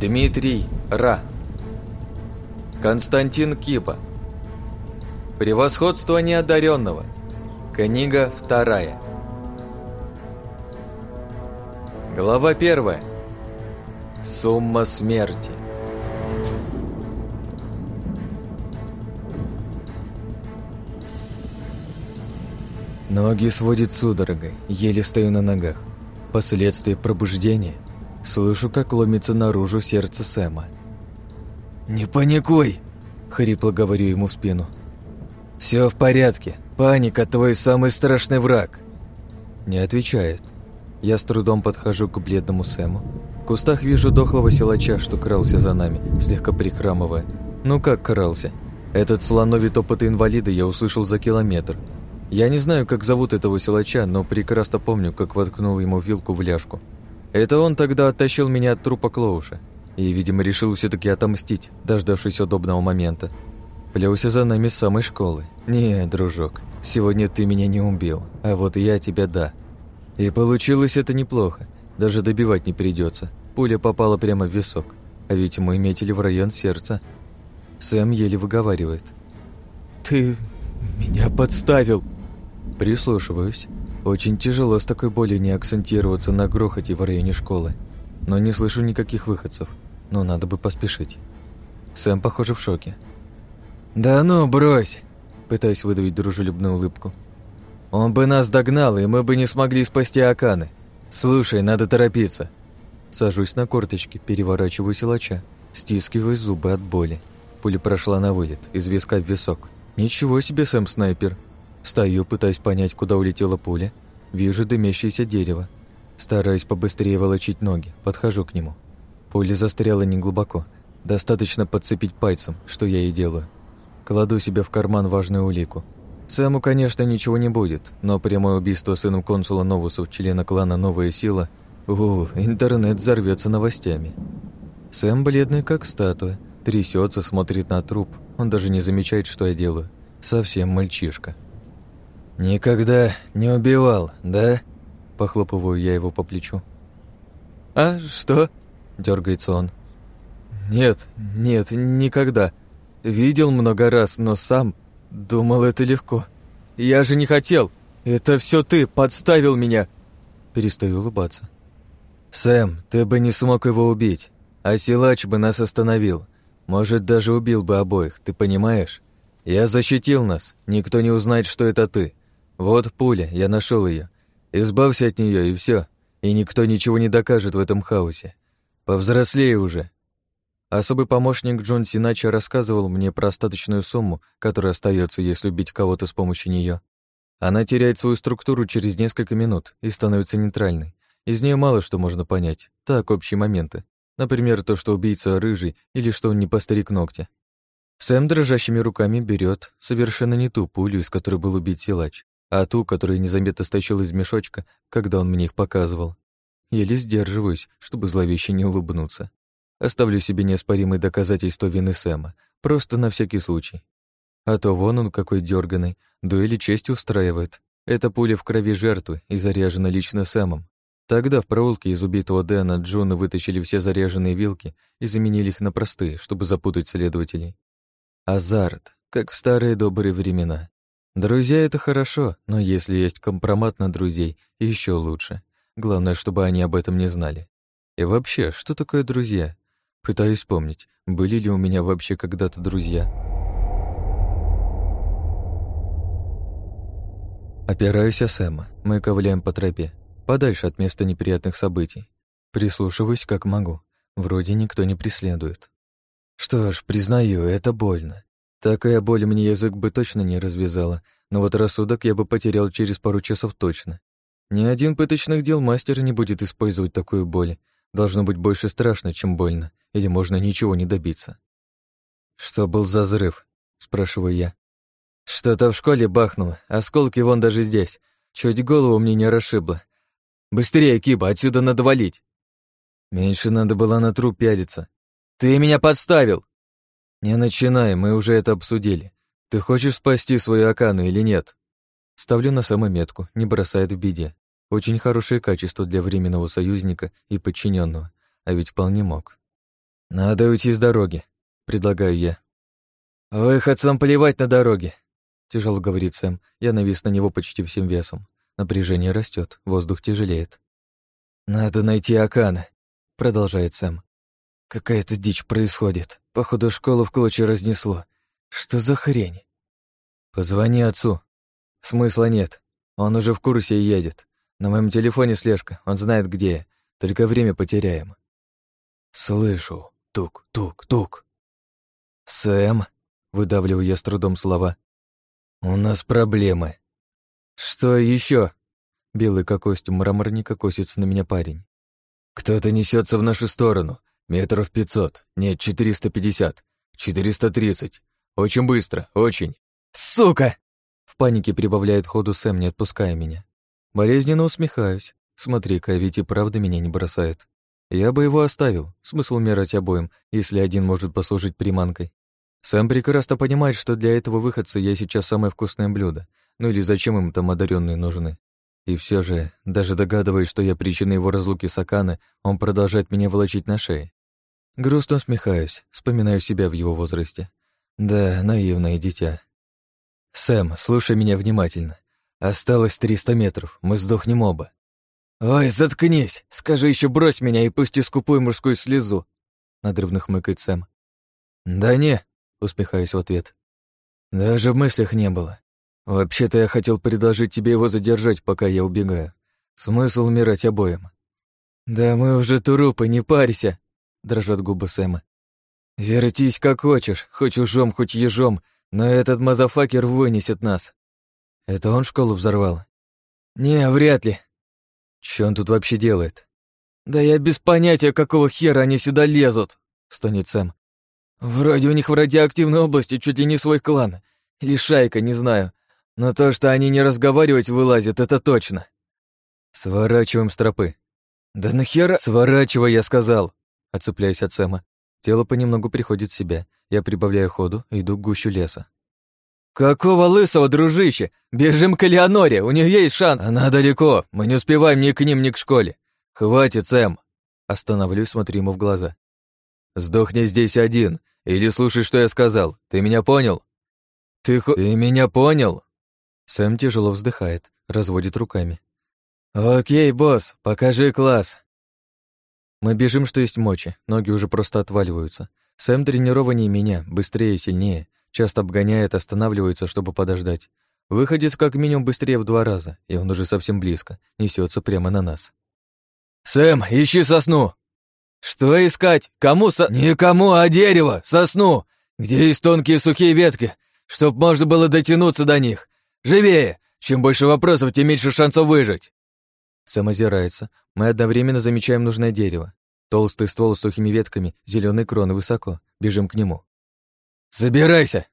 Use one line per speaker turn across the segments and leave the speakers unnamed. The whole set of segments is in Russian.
Дмитрий Ра. Константин Кипа. Превосходство неодаренного. Книга вторая. Глава первая. Сумма смерти. Ноги сводит судорогой, еле стою на ногах. Последствия пробуждения. Слышу, как ломится наружу сердце Сэма. «Не паникуй!» — хрипло говорю ему в спину. «Все в порядке. Паника — твой самый страшный враг!» Не отвечает. Я с трудом подхожу к бледному Сэму. В кустах вижу дохлого силача, что крался за нами, слегка прихрамывая. Ну как крался? Этот слоновий топот инвалида я услышал за километр. Я не знаю, как зовут этого силача, но прекрасно помню, как воткнул ему вилку в ляжку. Это он тогда оттащил меня от трупа Клоуша. И, видимо, решил все таки отомстить, дождавшись удобного момента. Плелся за нами с самой школы. Не, дружок, сегодня ты меня не убил, а вот я тебя да. И получилось это неплохо. Даже добивать не придется. Пуля попала прямо в висок. А ведь мы метили в район сердца. Сэм еле выговаривает. «Ты меня подставил!» Прислушиваюсь. Очень тяжело с такой болью не акцентироваться на грохоте в районе школы. Но не слышу никаких выходцев. Но надо бы поспешить. Сэм, похоже, в шоке. «Да ну, брось!» Пытаюсь выдавить дружелюбную улыбку. «Он бы нас догнал, и мы бы не смогли спасти Аканы. Слушай, надо торопиться». Сажусь на корточки, переворачиваю силача, стискиваю зубы от боли. Пуля прошла на вылет, из виска в висок. Ничего себе, Сэм снайпер. Стою, пытаясь понять, куда улетела пуля. Вижу дымящееся дерево. Стараюсь побыстрее волочить ноги, подхожу к нему. Пуля застряла неглубоко. Достаточно подцепить пальцем, что я и делаю. Кладу себе в карман важную улику. Сэму, конечно, ничего не будет, но прямое убийство сыном консула Новусов, члена клана «Новая сила» У, интернет взорвется новостями. Сэм бледный, как статуя, трясется, смотрит на труп. Он даже не замечает, что я делаю. Совсем мальчишка. «Никогда не убивал, да?» Похлопываю я его по плечу. «А что?» – дергается он. «Нет, нет, никогда. Видел много раз, но сам думал, это легко. Я же не хотел. Это все ты подставил меня!» Перестаю улыбаться. «Сэм, ты бы не смог его убить, а силач бы нас остановил. Может, даже убил бы обоих, ты понимаешь? Я защитил нас, никто не узнает, что это ты. Вот пуля, я нашел ее. Избавься от нее и все, и никто ничего не докажет в этом хаосе. Повзрослее уже. Особый помощник Джон Синача рассказывал мне про остаточную сумму, которая остается, если убить кого-то с помощью нее. Она теряет свою структуру через несколько минут и становится нейтральной. Из нее мало что можно понять, так, общие моменты. Например, то, что убийца рыжий или что он не постриг ногти. Сэм дрожащими руками берет совершенно не ту пулю, из которой был убит силач, а ту, которую незаметно стащил из мешочка, когда он мне их показывал. Еле сдерживаюсь, чтобы зловеще не улыбнуться. Оставлю себе неоспоримые доказательства вины Сэма, просто на всякий случай. А то вон он какой дерганый, дуэли честь устраивает. Эта пуля в крови жертвы и заряжена лично Сэмом. Тогда в проулке из убитого Дэна Джона вытащили все заряженные вилки и заменили их на простые, чтобы запутать следователей. Азарт, как в старые добрые времена. Друзья — это хорошо, но если есть компромат на друзей, еще лучше. Главное, чтобы они об этом не знали. И вообще, что такое друзья? Пытаюсь вспомнить, были ли у меня вообще когда-то друзья. Опираюсь о Сэма, мы ковыляем по тропе, подальше от места неприятных событий. Прислушиваюсь, как могу. Вроде никто не преследует. Что ж, признаю, это больно. Такая боль мне язык бы точно не развязала, но вот рассудок я бы потерял через пару часов точно. Ни один пыточных дел мастер не будет использовать такую боль. Должно быть больше страшно, чем больно, или можно ничего не добиться. «Что был за взрыв?» — спрашиваю я. «Что-то в школе бахнуло, осколки вон даже здесь. Чуть голову мне не расшибло. Быстрее, Киба, отсюда надо валить!» Меньше надо было на труп пядиться. «Ты меня подставил!» «Не начинай, мы уже это обсудили. Ты хочешь спасти свою Акану или нет?» Ставлю на самометку, не бросает в беде. Очень хорошее качество для временного союзника и подчиненного, а ведь вполне мог. «Надо уйти с дороги», — предлагаю я. «Выходцам плевать на дороге», — тяжело говорит Сэм. Я навис на него почти всем весом. Напряжение растет, воздух тяжелеет. «Надо найти Акана», — продолжает Сэм. «Какая-то дичь происходит. Походу, школу в клочья разнесло. Что за хрень?» «Позвони отцу». «Смысла нет. Он уже в курсе и едет. На моем телефоне слежка, он знает, где я. Только время потеряем». «Слышу. Тук-тук-тук». «Сэм», — выдавливаю я с трудом слова, — «у нас проблемы». «Что еще? Белый как костюм мраморника косится на меня парень. «Кто-то несется в нашу сторону. Метров пятьсот. Нет, четыреста пятьдесят. Четыреста тридцать. Очень быстро, очень. Сука!» В панике прибавляет ходу Сэм, не отпуская меня. Болезненно усмехаюсь. Смотри-ка, ведь и правда меня не бросает. Я бы его оставил. Смысл умирать обоим, если один может послужить приманкой. Сэм прекрасно понимает, что для этого выходца я сейчас самое вкусное блюдо. Ну или зачем им там одаренные нужны? И все же, даже догадываясь, что я причина его разлуки с Аканы, он продолжает меня волочить на шее. Грустно усмехаюсь, вспоминаю себя в его возрасте. Да, наивное дитя. «Сэм, слушай меня внимательно. Осталось триста метров, мы сдохнем оба». «Ой, заткнись! Скажи еще брось меня и пусти скупую мужскую слезу!» Надрывно хмыкает Сэм. «Да не!» — усмехаюсь в ответ. «Даже в мыслях не было. Вообще-то я хотел предложить тебе его задержать, пока я убегаю. Смысл умирать обоим». «Да мы уже трупы, не парься!» — дрожат губы Сэма. «Вертись как хочешь, хоть ужом, хоть ежом, но этот мазафакер вынесет нас». «Это он школу взорвал?» «Не, вряд ли». «Чё он тут вообще делает?» «Да я без понятия, какого хера они сюда лезут», — стонет Сэм. «Вроде у них в радиоактивной области чуть ли не свой клан. Или шайка, не знаю. Но то, что они не разговаривать вылазят, это точно. Сворачиваем с тропы. Да нахера? Сворачивай, я сказал. Отцепляюсь от Сэма. Тело понемногу приходит в себя. Я прибавляю ходу, иду к гущу леса. «Какого лысого, дружище? Бежим к Элеоноре, у нее есть шанс!» «Она далеко, мы не успеваем ни к ним, ни к школе. Хватит, Сэм!» Остановлюсь, смотрю ему в глаза. «Сдохни здесь один, или слушай, что я сказал. Ты меня понял?» «Ты, хо... Ты меня понял?» Сэм тяжело вздыхает, разводит руками. «Окей, босс, покажи класс!» Мы бежим, что есть мочи, ноги уже просто отваливаются. Сэм тренированнее меня, быстрее и сильнее, часто обгоняет, останавливается, чтобы подождать. Выходит как минимум быстрее в два раза, и он уже совсем близко, несется прямо на нас. «Сэм, ищи сосну!» «Что искать? Кому со...» «Никому, а дерево! Сосну! Где есть тонкие сухие ветки, чтоб можно было дотянуться до них. Живее! Чем больше вопросов, тем меньше шансов выжить!» Сэм озирается. Мы одновременно замечаем нужное дерево. Толстый ствол с сухими ветками, зеленые кроны высоко. Бежим к нему. «Забирайся!»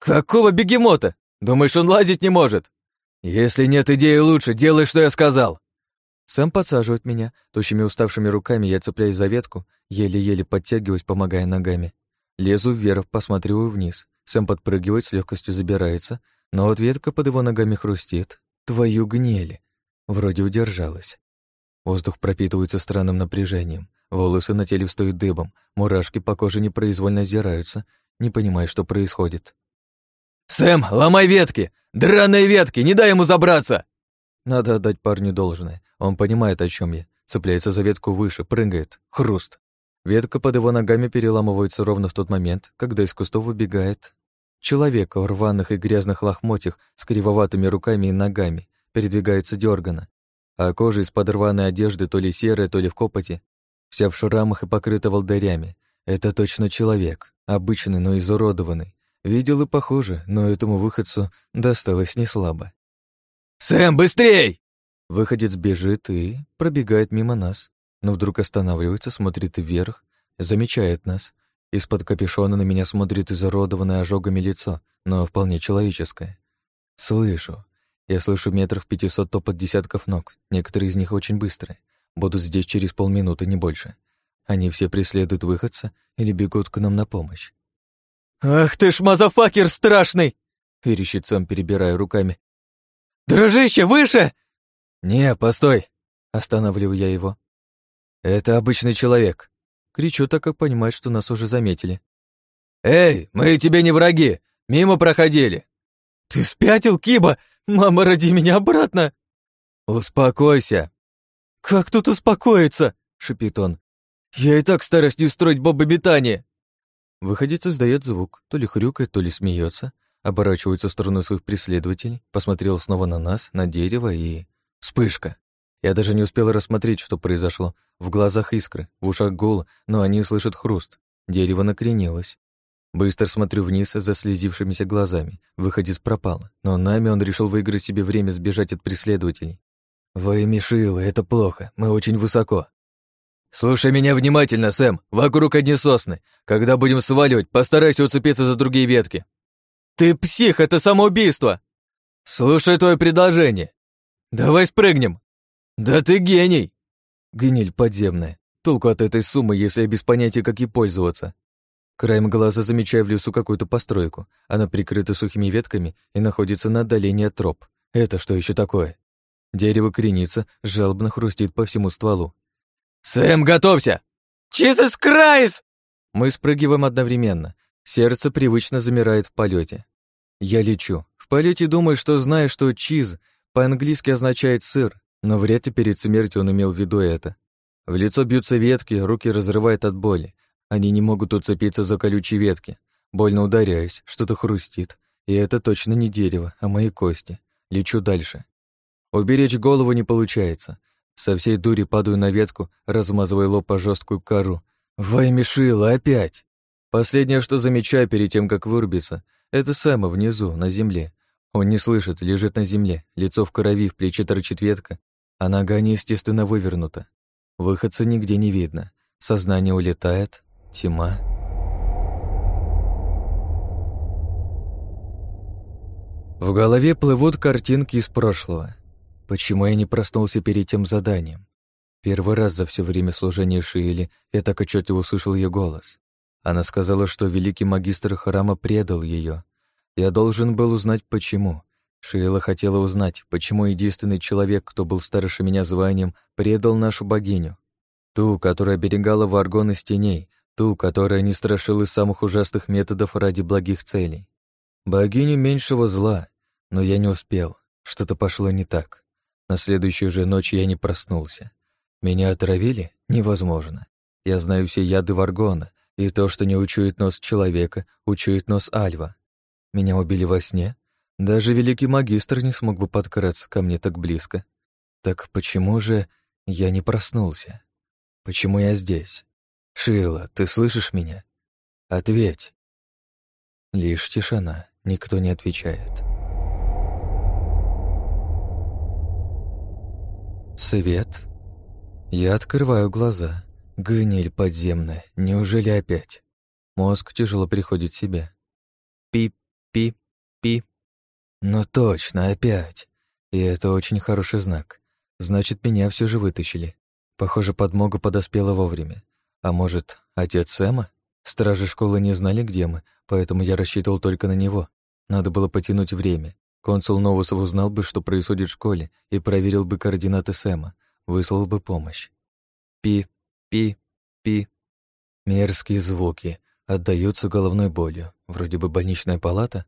«Какого бегемота? Думаешь, он лазить не может?» «Если нет идеи лучше, делай, что я сказал!» Сэм подсаживает меня. Тощими уставшими руками я цепляюсь за ветку, еле-еле подтягиваюсь, помогая ногами. Лезу вверх, посматриваю вниз. Сэм подпрыгивает, с легкостью забирается, но вот ветка под его ногами хрустит. Твою гнели. Вроде удержалась. Воздух пропитывается странным напряжением. Волосы на теле встают дыбом, мурашки по коже непроизвольно озираются, не понимая, что происходит. «Сэм, ломай ветки! Драные ветки! Не дай ему забраться!» Надо отдать парню должное. Он понимает, о чем я. Цепляется за ветку выше, прыгает. Хруст. Ветка под его ногами переламывается ровно в тот момент, когда из кустов выбегает Человек в рваных и грязных лохмотьях с кривоватыми руками и ногами передвигается дёрганно, а кожа из-под рваной одежды то ли серая, то ли в копоти, вся в шрамах и покрыта волдырями. Это точно человек, обычный, но изуродованный. Видел и похоже, но этому выходцу досталось неслабо. «Сэм, быстрей!» Выходец бежит и пробегает мимо нас, но вдруг останавливается, смотрит вверх, замечает нас — из-под капюшона на меня смотрит изуродованное ожогами лицо, но вполне человеческое. Слышу. Я слышу метров пятисот топот десятков ног. Некоторые из них очень быстрые. Будут здесь через полминуты, не больше. Они все преследуют выходца или бегут к нам на помощь. «Ах ты ж, мазафакер страшный!» — верещит сам, перебирая руками. «Дружище, выше!» «Не, постой!» — останавливаю я его. «Это обычный человек. Кричу, так как понимаю, что нас уже заметили.
«Эй, мы тебе не враги! Мимо проходили!»
«Ты спятил, Киба? Мама, роди меня обратно!»
«Успокойся!»
«Как тут успокоиться?» — шипит он. «Я и так стараюсь не устроить бомбометание!» Выходец издает звук, то ли хрюкает, то ли смеется, оборачивается в сторону своих преследователей, посмотрел снова на нас, на дерево и... Вспышка. Я даже не успел рассмотреть, что произошло. В глазах искры, в ушах гул, но они слышат хруст. Дерево накренилось. Быстро смотрю вниз за слезившимися глазами. Выходец пропал, но нами он решил выиграть себе время сбежать от преследователей. «Вы, Мишила, это плохо, мы очень высоко».
«Слушай меня внимательно, Сэм, вокруг одни сосны. Когда будем сваливать, постарайся уцепиться за другие ветки».
«Ты псих, это самоубийство!»
«Слушай твое предложение. Давай спрыгнем!» «Да ты гений!»
Гниль подземная. Толку от этой суммы, если я без понятия, как ей пользоваться. Краем глаза замечаю в лесу какую-то постройку. Она прикрыта сухими ветками и находится на отдалении от троп. Это что еще такое? Дерево кренится, жалобно хрустит по всему стволу.
«Сэм, готовься!»
«Jesus Christ!» Мы спрыгиваем одновременно. Сердце привычно замирает в полете. Я лечу. В полете думаю, что знаю, что «чиз» по-английски означает «сыр», но вряд ли перед смертью он имел в виду это. В лицо бьются ветки, руки разрывает от боли. Они не могут уцепиться за колючие ветки. Больно ударяюсь, что-то хрустит. И это точно не дерево, а мои кости. Лечу дальше. Уберечь голову не получается. Со всей дури падаю на ветку, размазывая лоб по жесткую кору. Ваймишила, опять! Последнее, что замечаю перед тем, как вырубиться, это Сэма внизу, на земле. Он не слышит, лежит на земле, лицо в крови, в плече торчит ветка, а нога неестественно вывернута. Выходца нигде не видно. Сознание улетает, тьма. В голове плывут картинки из прошлого. Почему я не проснулся перед тем заданием? Первый раз за все время служения Шиили я так отчетливо услышал ее голос. Она сказала, что великий магистр храма предал ее. Я должен был узнать, почему. Шиила хотела узнать, почему единственный человек, кто был старше меня званием, предал нашу богиню. Ту, которая оберегала варгон из теней, ту, которая не страшила самых ужасных методов ради благих целей. Богиню меньшего зла, но я не успел, что-то пошло не так. На следующую же ночь я не проснулся. Меня отравили? Невозможно. Я знаю все яды варгона, и то, что не учует нос человека, учует нос Альва. Меня убили во сне, даже великий магистр не смог бы подкраться ко мне так близко. Так почему же я не проснулся? Почему я здесь? Шила, ты слышишь меня? Ответь. Лишь тишина, никто не отвечает. Свет. Я открываю глаза. Гниль подземная, неужели опять? Мозг тяжело приходит в себя. Пи-пи-пи. Ну точно, опять. И это очень хороший знак. Значит, меня все же вытащили. Похоже, подмога подоспела вовремя. А может, отец Сэма? Стражи школы не знали, где мы, поэтому я рассчитывал только на него. Надо было потянуть время. Консул Новусов узнал бы, что происходит в школе, и проверил бы координаты Сэма, выслал бы помощь. Пи, пи, пи. Мерзкие звуки, отдаются головной болью. Вроде бы больничная палата,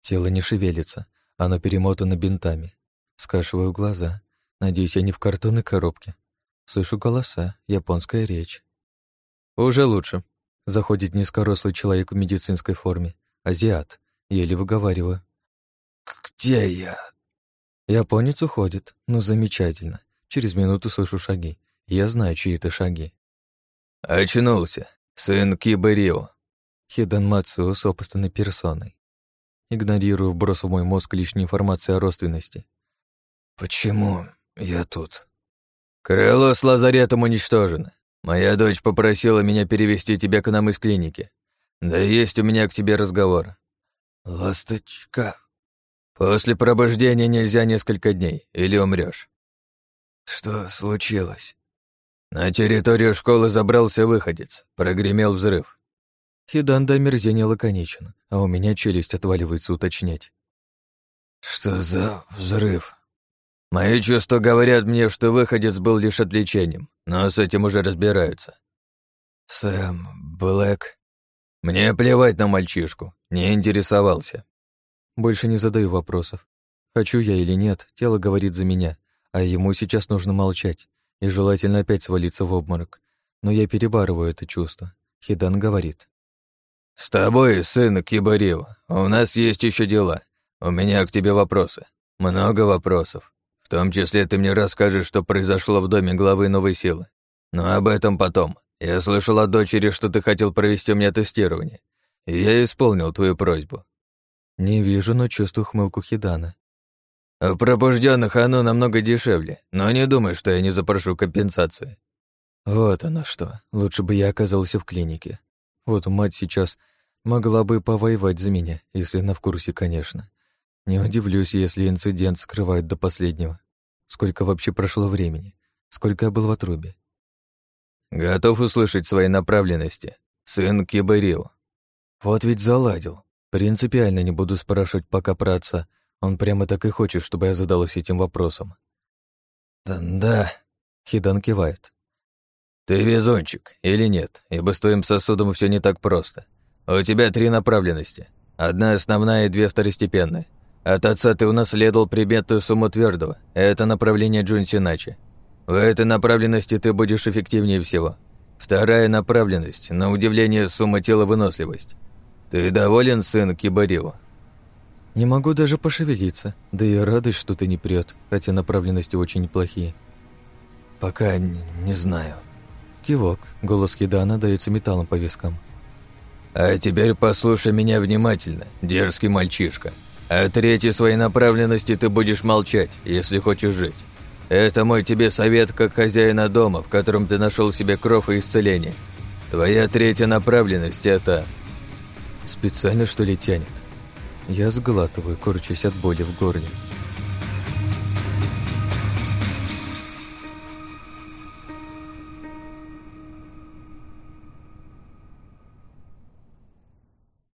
Тело не шевелится, оно перемотано бинтами. Скашиваю глаза. Надеюсь, я не в картонной коробке. Слышу голоса, японская речь. Уже лучше. Заходит низкорослый человек в медицинской форме. Азиат. Еле выговариваю.
«Где я?»
Японец уходит. Ну, замечательно. Через минуту слышу шаги. Я знаю, чьи это шаги.
«Очнулся. Сын Кибарио».
Хидан Мацуо с опытной персоной игнорируя вброс в мой мозг лишней информации о родственности.
«Почему я тут?» «Крыло с лазаретом уничтожено. Моя дочь попросила меня перевести тебя к нам из клиники. Да есть у меня к тебе разговор». «Ласточка...» «После пробуждения нельзя несколько дней, или умрешь. «Что случилось?» «На территорию школы забрался выходец. Прогремел взрыв.
Хидан до омерзения лаконичен, а у меня челюсть отваливается уточнять.
«Что за взрыв?» «Мои чувства говорят мне, что выходец был лишь отвлечением, но с этим уже разбираются». Сэм Блэк. Мне плевать на мальчишку, не интересовался.
Больше не задаю вопросов. Хочу я или нет, тело говорит за меня, а ему сейчас нужно молчать и желательно опять свалиться в обморок. Но я перебарываю это чувство. Хидан говорит.
«С тобой, сын Кибарио, у нас есть еще дела. У меня к тебе вопросы. Много вопросов. В том числе ты мне расскажешь, что произошло в доме главы новой силы. Но об этом потом. Я слышал от дочери, что ты хотел провести у меня тестирование. И я исполнил твою просьбу.
Не вижу, но чувствую хмылку Хидана.
В пробужденных оно намного дешевле, но не думай, что я не запрошу компенсации.
Вот оно что. Лучше бы я оказался в клинике. Вот мать сейчас могла бы повоевать за меня, если она в курсе, конечно. Не удивлюсь, если инцидент скрывают до последнего. Сколько вообще прошло времени? Сколько я был в отрубе?
Готов услышать свои направленности. Сын Кибарио.
Вот ведь заладил. Принципиально не буду спрашивать пока про отца. Он прямо так и хочет, чтобы я задалась этим вопросом.
Да, да.
Хидан кивает.
Ты везунчик или нет, ибо с твоим сосудом все не так просто. У тебя три направленности. Одна основная и две второстепенные. От отца ты унаследовал приметную сумму твердого. Это направление Джунсиначи. В этой направленности ты будешь эффективнее всего. Вторая направленность, на удивление, сумма тела выносливость. Ты доволен, сын Кибарио?
Не могу даже пошевелиться, да и радость что-то не прет, хотя направленности очень неплохие.
Пока не знаю.
Кивок, голос Кидана дается металлом по вискам.
А теперь послушай меня внимательно, дерзкий мальчишка. О третьей своей направленности ты будешь молчать, если хочешь жить. Это мой тебе совет как хозяина дома, в котором ты нашел себе кров и исцеление. Твоя третья направленность – это…
Специально, что ли, тянет? Я сглатываю, корчусь от боли в горле.